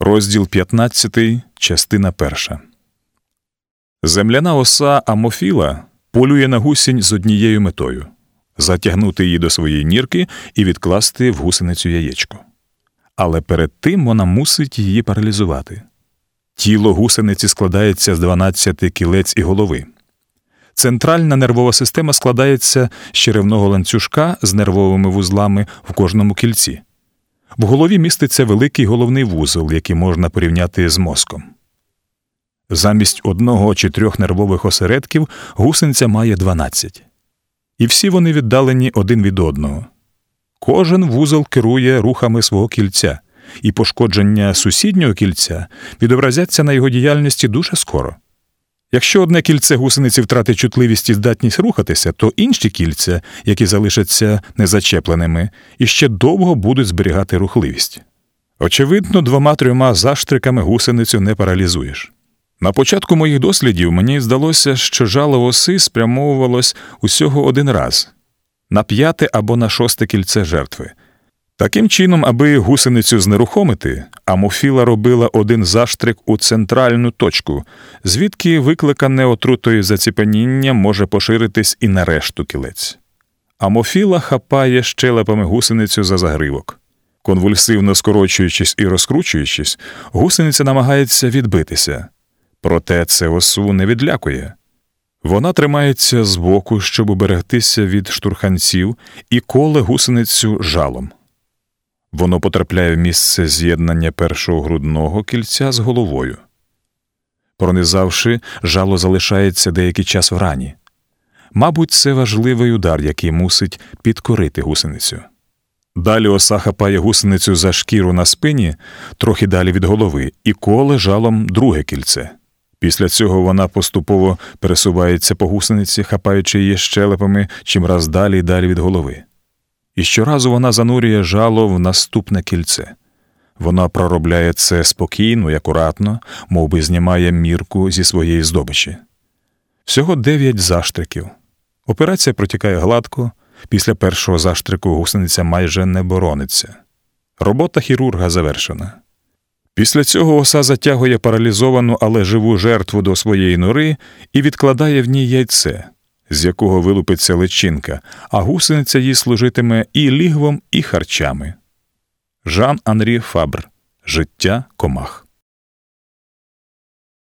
Розділ 15, частина 1. Земляна оса Амофіла полює на гусінь з однією метою затягнути її до своєї нірки і відкласти в гусеницю яєчко. Але перед тим вона мусить її паралізувати. Тіло гусениці складається з 12 кілець і голови. Центральна нервова система складається з черевного ланцюжка з нервовими вузлами в кожному кільці. В голові міститься великий головний вузол, який можна порівняти з мозком. Замість одного чи трьох нервових осередків гусениця має 12. І всі вони віддалені один від одного. Кожен вузол керує рухами свого кільця, і пошкодження сусіднього кільця відобразяться на його діяльності дуже скоро. Якщо одне кільце гусениці втратить чутливість і здатність рухатися, то інші кільця, які залишаться незачепленими, іще довго будуть зберігати рухливість. Очевидно, двома трьома заштриками гусеницю не паралізуєш. На початку моїх дослідів мені здалося, що жало оси спрямовувалось усього один раз на п'яте або на шосте кільце жертви. Таким чином, аби гусеницю знерухомити, Амофіла робила один заштрик у центральну точку, звідки викликане отрутою заціпаніння може поширитись і на решту кілець. Амофіла хапає щелепами гусеницю за загривок. Конвульсивно скорочуючись і розкручуючись, гусениця намагається відбитися. Проте це осу не відлякує. Вона тримається збоку, щоб уберегтися від штурханців, і коле гусеницю жалом. Воно потрапляє в місце з'єднання першого грудного кільця з головою. Пронизавши, жало залишається деякий час в рані. Мабуть, це важливий удар, який мусить підкорити гусеницю. Далі оса хапає гусеницю за шкіру на спині, трохи далі від голови, і коле жалом друге кільце. Після цього вона поступово пересувається по гусениці, хапаючи її щелепами чимраз далі й далі від голови. І щоразу вона занурює жало в наступне кільце. Вона проробляє це спокійно і акуратно, мов би знімає мірку зі своєї здобичі. Всього дев'ять заштриків. Операція протікає гладко, після першого заштрику гусениця майже не борониться. Робота хірурга завершена. Після цього оса затягує паралізовану, але живу жертву до своєї нори і відкладає в ній яйце, з якого вилупиться личинка, а гусениця їй служитиме і лігвом, і харчами. Жан Анрі Фабр Життя комах.